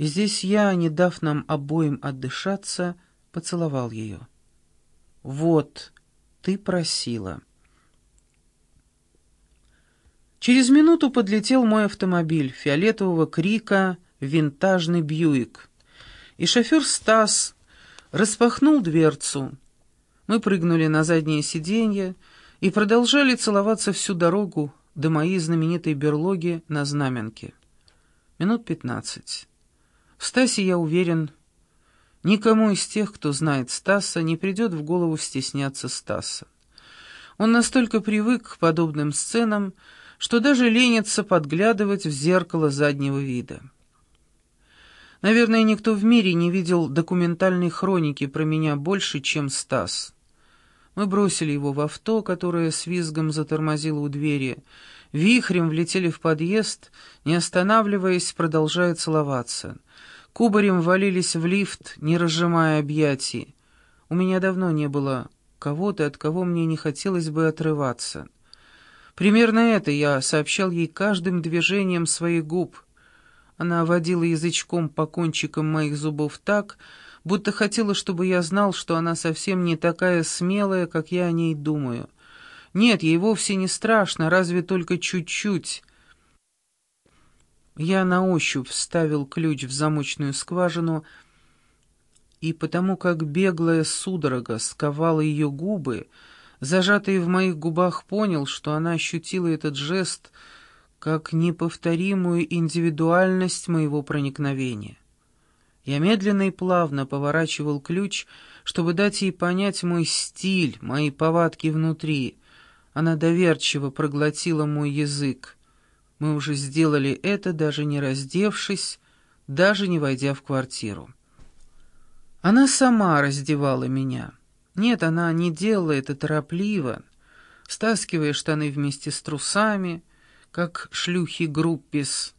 Здесь я, не дав нам обоим отдышаться, поцеловал ее. «Вот, ты просила». Через минуту подлетел мой автомобиль фиолетового крика «Винтажный Бьюик». И шофер Стас распахнул дверцу. Мы прыгнули на заднее сиденье и продолжали целоваться всю дорогу до моей знаменитой берлоги на Знаменке. Минут пятнадцать. Стасе, я уверен, никому из тех, кто знает Стаса, не придет в голову стесняться Стаса. Он настолько привык к подобным сценам, что даже ленится подглядывать в зеркало заднего вида. Наверное, никто в мире не видел документальной хроники про меня больше, чем Стас. Мы бросили его в авто, которое с визгом затормозило у двери, вихрем влетели в подъезд, не останавливаясь, продолжая целоваться. Кубарем валились в лифт, не разжимая объятий. У меня давно не было кого-то, от кого мне не хотелось бы отрываться. Примерно это я сообщал ей каждым движением своих губ. Она водила язычком по кончикам моих зубов так, будто хотела, чтобы я знал, что она совсем не такая смелая, как я о ней думаю. Нет, ей вовсе не страшно, разве только чуть-чуть. Я на ощупь вставил ключ в замочную скважину, и потому как беглая судорога сковала ее губы, зажатый в моих губах, понял, что она ощутила этот жест как неповторимую индивидуальность моего проникновения. Я медленно и плавно поворачивал ключ, чтобы дать ей понять мой стиль, мои повадки внутри. Она доверчиво проглотила мой язык. Мы уже сделали это, даже не раздевшись, даже не войдя в квартиру. Она сама раздевала меня. Нет, она не делала это торопливо, стаскивая штаны вместе с трусами, как шлюхи группис.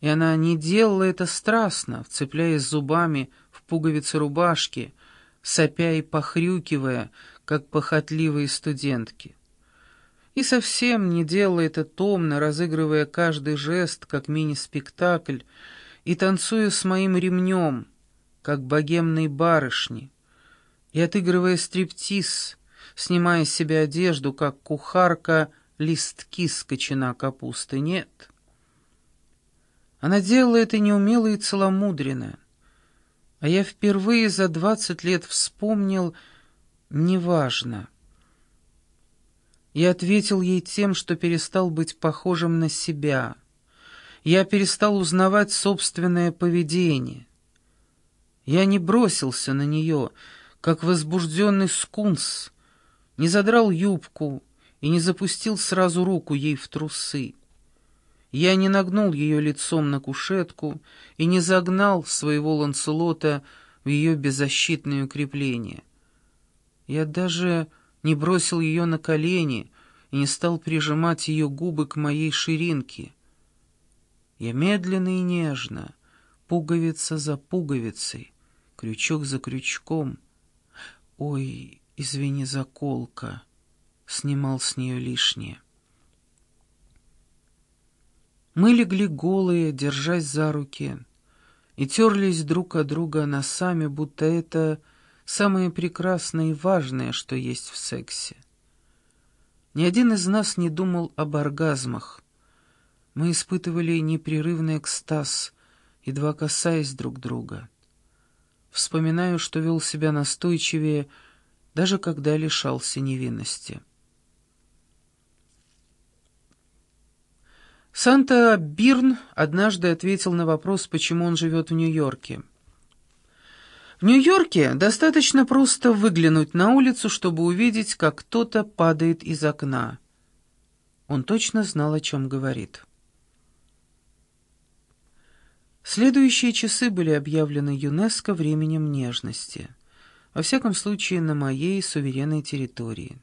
И она не делала это страстно, вцепляясь зубами в пуговицы рубашки, сопя и похрюкивая, как похотливые студентки. И совсем не делала это томно, разыгрывая каждый жест, как мини-спектакль, и танцуя с моим ремнем, как богемные барышни и отыгрывая стриптиз, снимая с себя одежду, как кухарка листки с кочана капусты. Нет. Она делала это неумело и целомудренно. А я впервые за двадцать лет вспомнил «неважно». Я ответил ей тем, что перестал быть похожим на себя. Я перестал узнавать собственное поведение. Я не бросился на нее, — как возбужденный скунс, не задрал юбку и не запустил сразу руку ей в трусы. Я не нагнул ее лицом на кушетку и не загнал своего ланцелота в ее беззащитное укрепление. Я даже не бросил ее на колени и не стал прижимать ее губы к моей ширинке. Я медленно и нежно, пуговица за пуговицей, крючок за крючком — «Ой, извини, заколка!» Снимал с нее лишнее. Мы легли голые, держась за руки, и терлись друг от друга носами, будто это самое прекрасное и важное, что есть в сексе. Ни один из нас не думал об оргазмах. Мы испытывали непрерывный экстаз, едва касаясь друг друга. Вспоминаю, что вел себя настойчивее, даже когда лишался невинности. Санта Бирн однажды ответил на вопрос, почему он живет в Нью-Йорке. В Нью-Йорке достаточно просто выглянуть на улицу, чтобы увидеть, как кто-то падает из окна. Он точно знал, о чем говорит. Следующие часы были объявлены ЮНЕСКО временем нежности. Во всяком случае, на моей суверенной территории.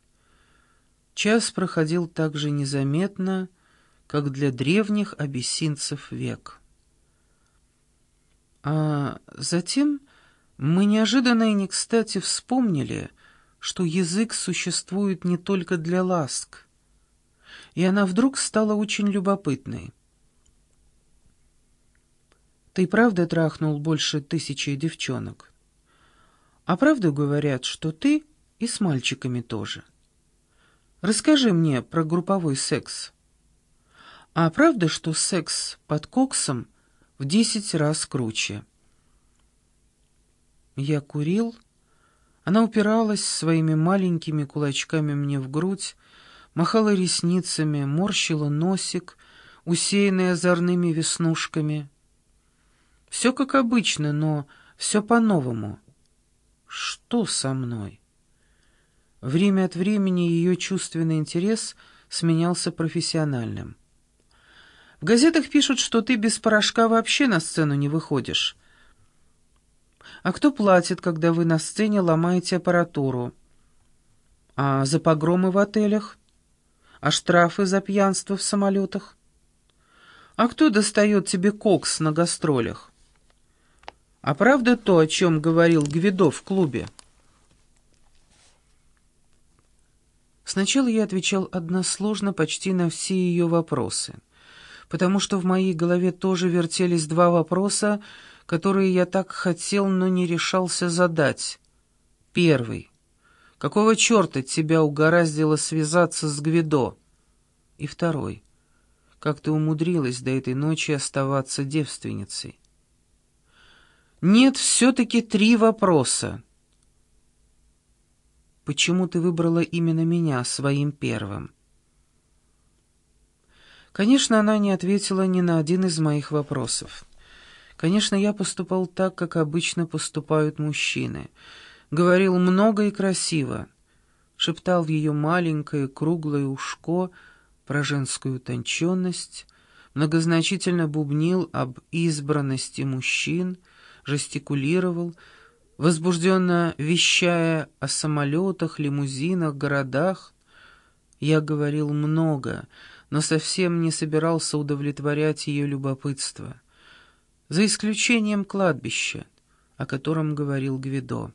Час проходил так же незаметно, как для древних абиссинцев век. А затем мы неожиданно и не кстати вспомнили, что язык существует не только для ласк, и она вдруг стала очень любопытной. Ты правда трахнул больше тысячи девчонок? А правду говорят, что ты и с мальчиками тоже? Расскажи мне про групповой секс. А правда, что секс под коксом в десять раз круче? Я курил. Она упиралась своими маленькими кулачками мне в грудь, махала ресницами, морщила носик, усеянный озорными веснушками. Все как обычно, но все по-новому. Что со мной? Время от времени ее чувственный интерес сменялся профессиональным. В газетах пишут, что ты без порошка вообще на сцену не выходишь. А кто платит, когда вы на сцене ломаете аппаратуру? А за погромы в отелях? А штрафы за пьянство в самолетах? А кто достает тебе кокс на гастролях? А правда то, о чем говорил Гвидо в клубе? Сначала я отвечал односложно почти на все ее вопросы, потому что в моей голове тоже вертелись два вопроса, которые я так хотел, но не решался задать. Первый. Какого черта тебя угораздило связаться с Гвидо? И второй. Как ты умудрилась до этой ночи оставаться девственницей? Нет, все-таки три вопроса. Почему ты выбрала именно меня своим первым? Конечно, она не ответила ни на один из моих вопросов. Конечно, я поступал так, как обычно поступают мужчины. Говорил много и красиво. Шептал в ее маленькое круглое ушко про женскую утонченность, многозначительно бубнил об избранности мужчин, жестикулировал, возбужденно вещая о самолетах, лимузинах, городах. Я говорил много, но совсем не собирался удовлетворять ее любопытство. За исключением кладбища, о котором говорил Гвидо.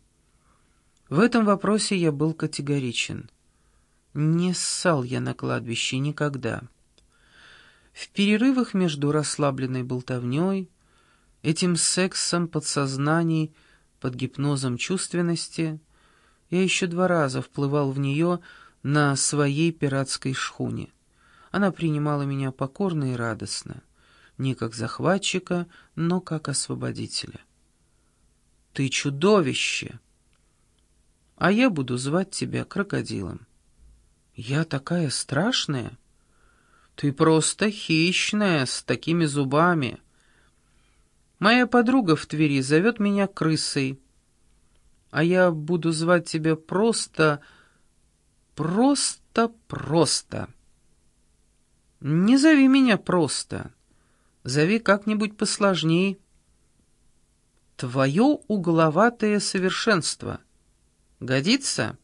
В этом вопросе я был категоричен. Не ссал я на кладбище никогда. В перерывах между расслабленной болтовней, этим сексом подсознаний — под гипнозом чувственности, я еще два раза вплывал в нее на своей пиратской шхуне. Она принимала меня покорно и радостно, не как захватчика, но как освободителя. «Ты чудовище!» «А я буду звать тебя крокодилом». «Я такая страшная?» «Ты просто хищная, с такими зубами». Моя подруга в Твери зовет меня крысой, а я буду звать тебя просто... просто-просто. Не зови меня просто, зови как-нибудь посложней. Твое угловатое совершенство. Годится?»